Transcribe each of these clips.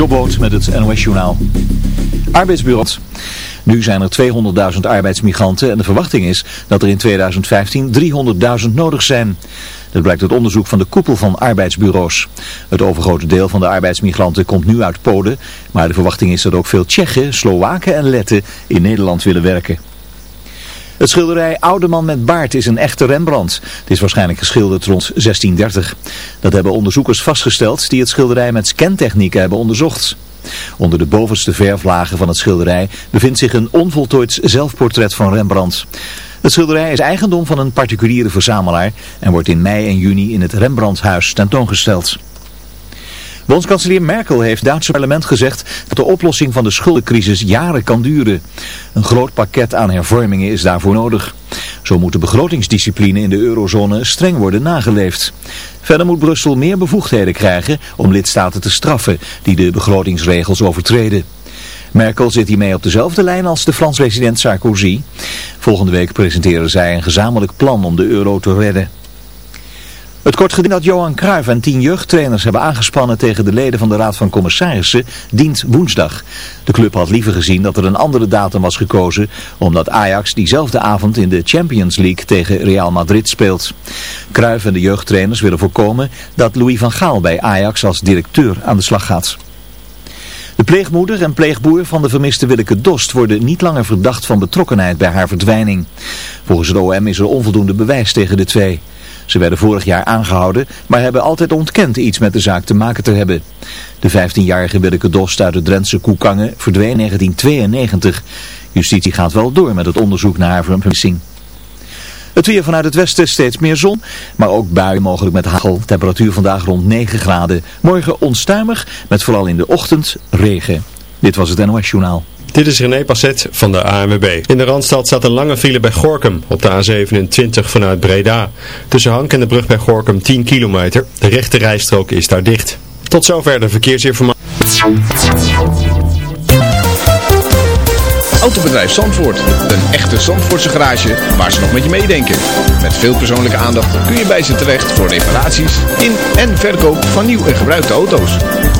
Jobboot met het NOS Journaal. Arbeidsbureaus. Nu zijn er 200.000 arbeidsmigranten en de verwachting is dat er in 2015 300.000 nodig zijn. Dat blijkt uit onderzoek van de koepel van arbeidsbureaus. Het overgrote deel van de arbeidsmigranten komt nu uit Polen, maar de verwachting is dat ook veel Tsjechen, Slowaken en Letten in Nederland willen werken. Het schilderij Oude Man met Baard is een echte Rembrandt. Het is waarschijnlijk geschilderd rond 1630. Dat hebben onderzoekers vastgesteld die het schilderij met scantechnieken hebben onderzocht. Onder de bovenste verflagen van het schilderij bevindt zich een onvoltooid zelfportret van Rembrandt. Het schilderij is eigendom van een particuliere verzamelaar en wordt in mei en juni in het Rembrandthuis tentoongesteld. Bondskanselier Merkel heeft Duitse parlement gezegd dat de oplossing van de schuldencrisis jaren kan duren. Een groot pakket aan hervormingen is daarvoor nodig. Zo moet de begrotingsdiscipline in de eurozone streng worden nageleefd. Verder moet Brussel meer bevoegdheden krijgen om lidstaten te straffen die de begrotingsregels overtreden. Merkel zit hiermee op dezelfde lijn als de Frans president Sarkozy. Volgende week presenteren zij een gezamenlijk plan om de euro te redden. Het kort geding dat Johan Cruijff en tien jeugdtrainers hebben aangespannen tegen de leden van de Raad van Commissarissen dient woensdag. De club had liever gezien dat er een andere datum was gekozen, omdat Ajax diezelfde avond in de Champions League tegen Real Madrid speelt. Cruijff en de jeugdtrainers willen voorkomen dat Louis van Gaal bij Ajax als directeur aan de slag gaat. De pleegmoeder en pleegboer van de vermiste Willeke Dost worden niet langer verdacht van betrokkenheid bij haar verdwijning. Volgens het OM is er onvoldoende bewijs tegen de twee. Ze werden vorig jaar aangehouden, maar hebben altijd ontkend iets met de zaak te maken te hebben. De 15-jarige Willeke Dost uit de Drentse Koekangen verdween in 1992. Justitie gaat wel door met het onderzoek naar haar vermissing. Het weer vanuit het westen steeds meer zon, maar ook buien mogelijk met hagel. Temperatuur vandaag rond 9 graden. Morgen onstuimig, met vooral in de ochtend regen. Dit was het NOS Journaal. Dit is René Passet van de ANWB. In de Randstad staat een lange file bij Gorkum op de A27 vanuit Breda. Tussen Hank en de brug bij Gorkum 10 kilometer. De rechte rijstrook is daar dicht. Tot zover de verkeersinformatie. Autobedrijf Zandvoort. Een echte Zandvoortse garage waar ze nog met je meedenken. Met veel persoonlijke aandacht kun je bij ze terecht voor reparaties in en verkoop van nieuw en gebruikte auto's.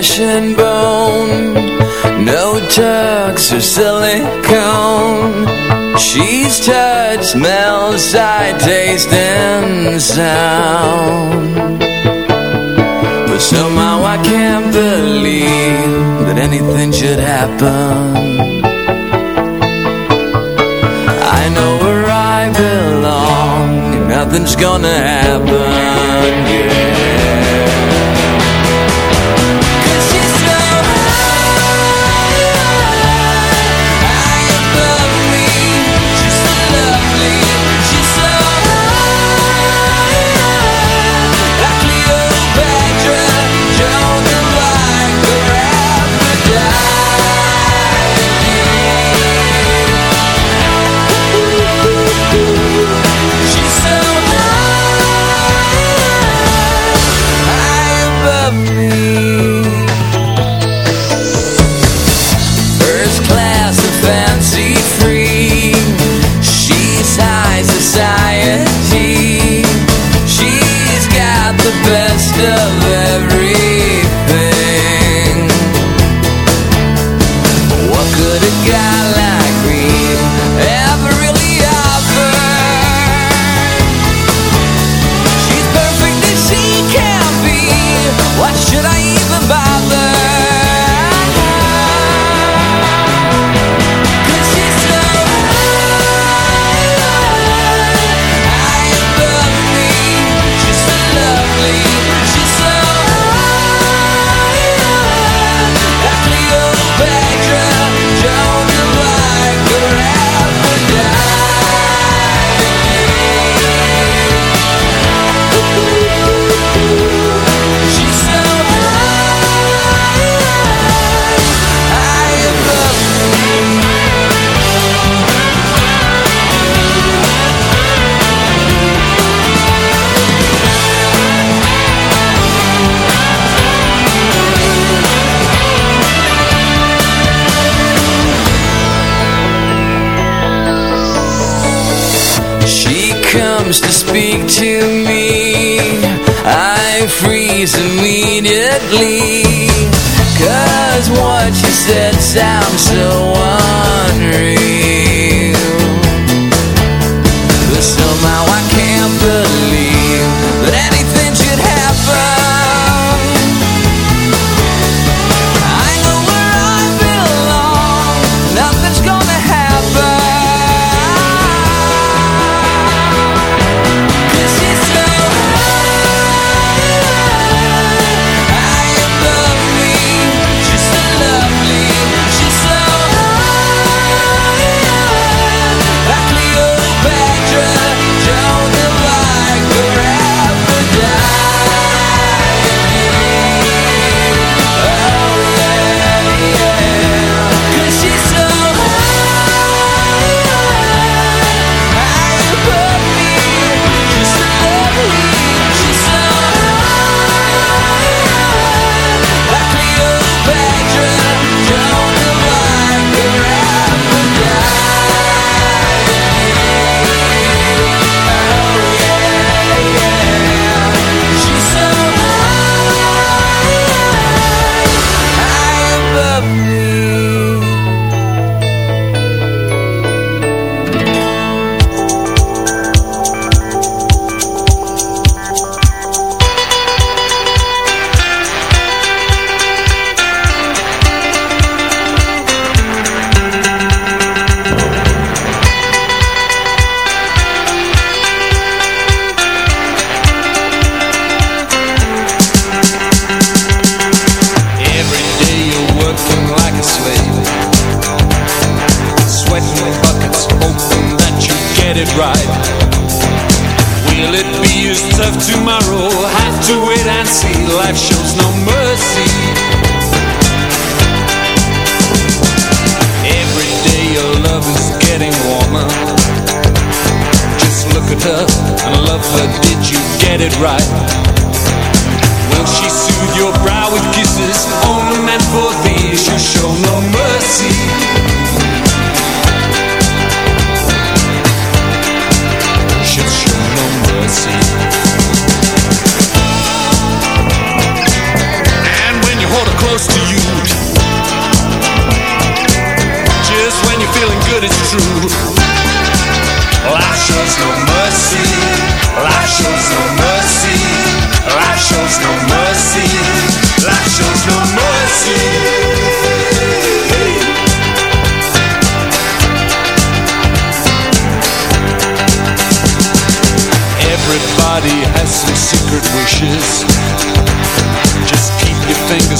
flesh and bone. No tugs or silicone. She's touch, smell, sight, taste and sound. But somehow I can't believe That anything should happen. I know where I belong Nothing's gonna happen, yeah. comes to speak to me. I freeze immediately.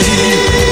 see.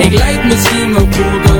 Ik lijk misschien wel cool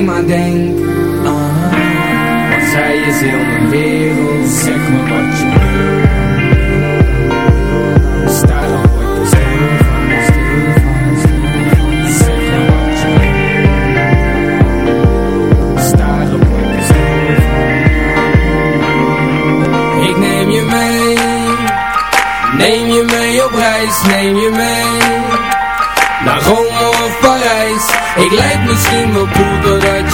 alleen maar denk aan Want zij is heel mijn wereld. Zeg me wat je wil. Sta dan van, Zeg me wat je wil. Sta ik neem je mee. Neem je mee op reis, neem je mee. Naar Rome of Parijs. Ik lijk misschien wel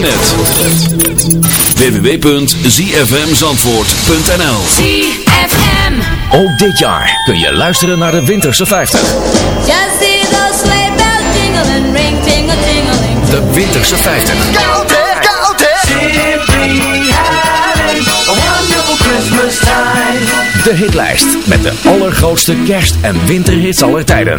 internet. www.zfmzandvoort.nl ZFM. Ook dit jaar kun je luisteren naar de Winterse 50. Just see those sleigh bells jingling, ring tingle tingling. De Winterse 50. Koud hè, koud hè. Simply having a wonderful Christmas time. De hitlijst met de allergrootste kerst- en winterhits aller tijden.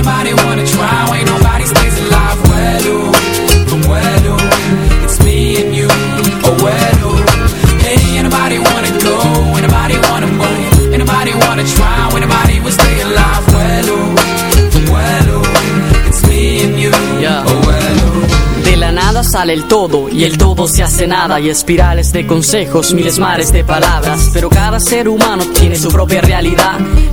Anybody wanna try? Ain't nobody stays alive. Well, from well, it's me and you. Oh, well. Hey, anybody wanna go? Anybody wanna move? Anybody wanna try? Anybody will stay alive. Well, from well, it's me and you. Oh, well, ooh. De la nada sale el todo y el todo se hace nada y espirales de consejos, miles mares de palabras. Pero cada ser humano tiene su propia realidad,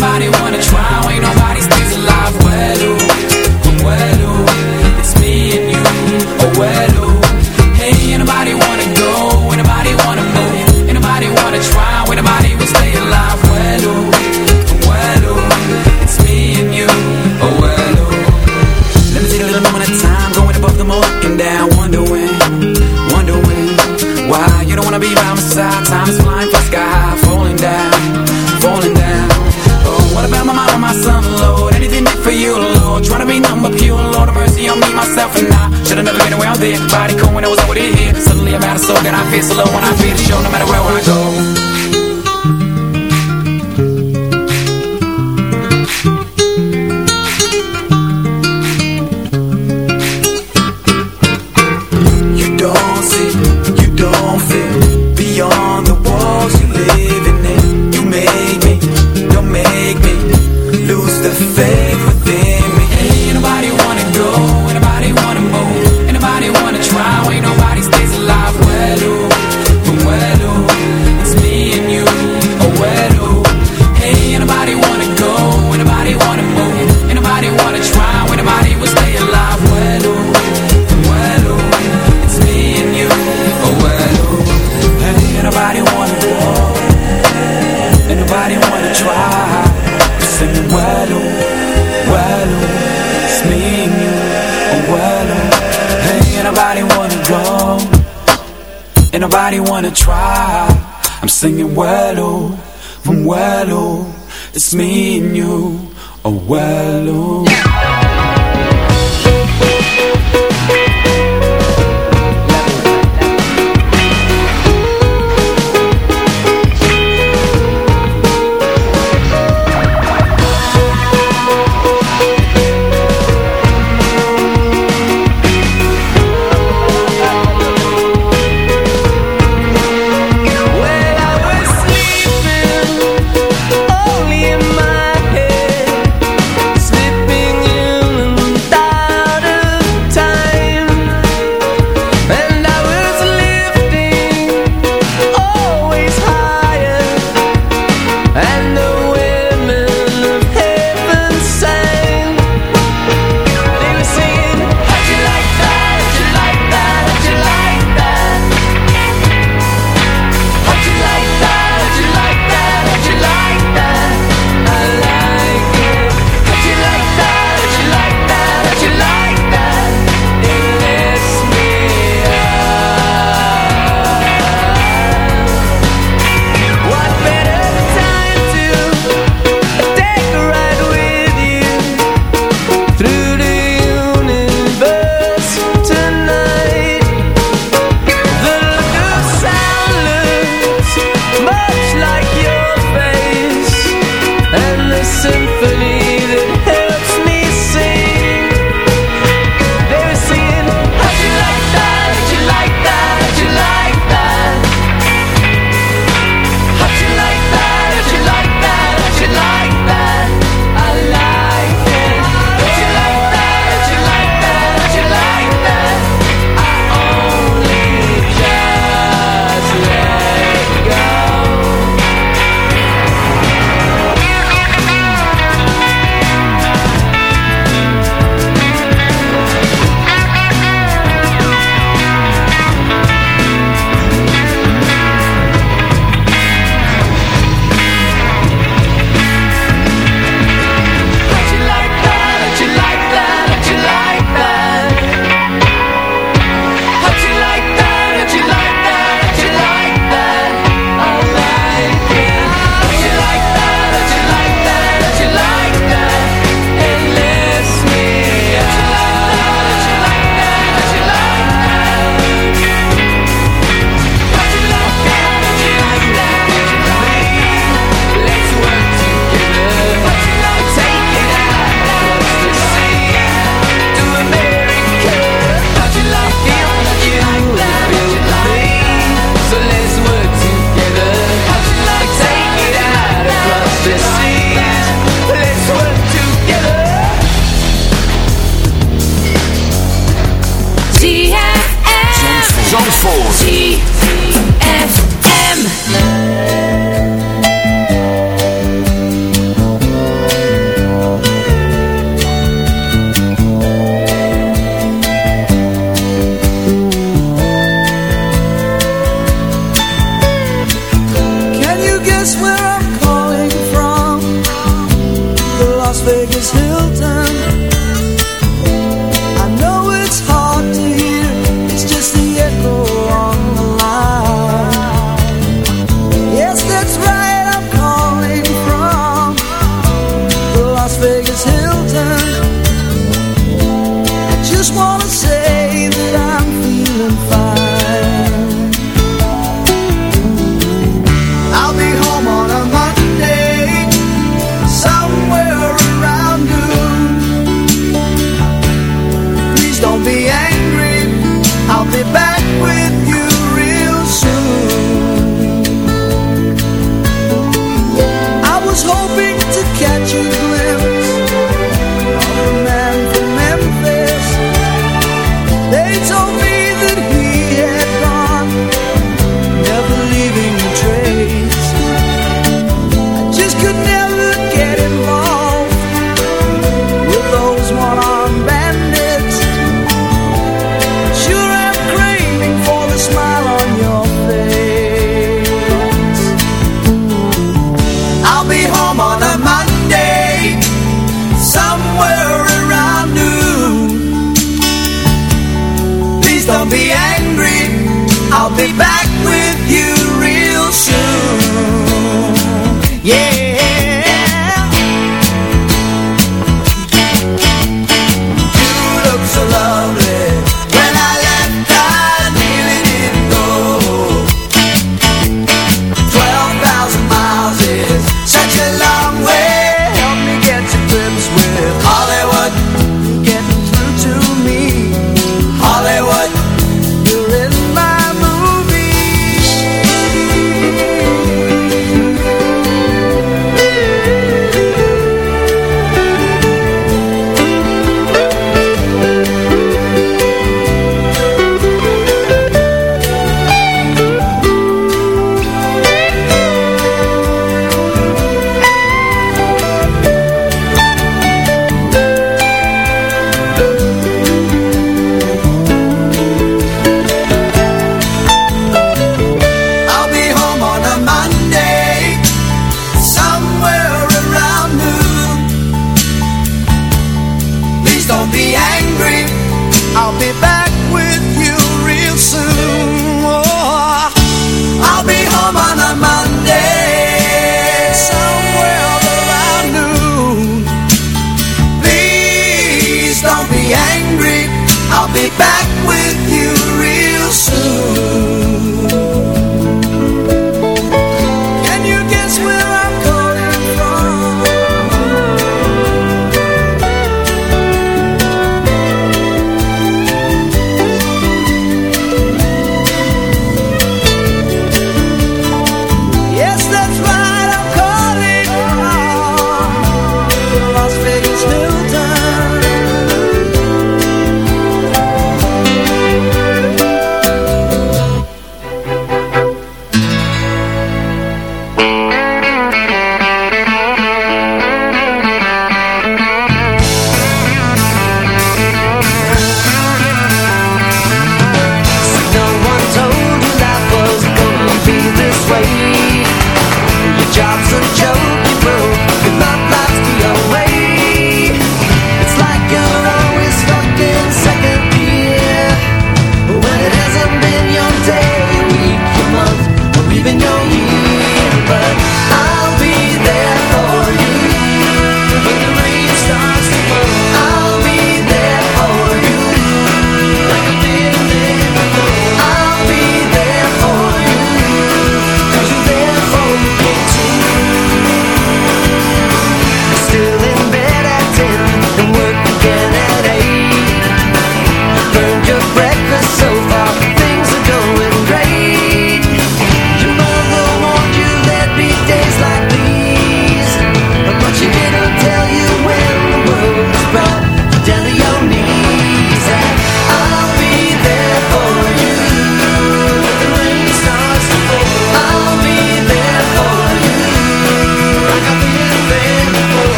Anybody wanna try? Ain't nobody stays alive. Well, ooh, it's me and you. Oh, well, Should've never been around there. Body cool when I was over here. Suddenly I'm out of soul, and I feel so low when I feel the show, no matter where I go. singing Wello from Wello. It's me and you, oh Wello.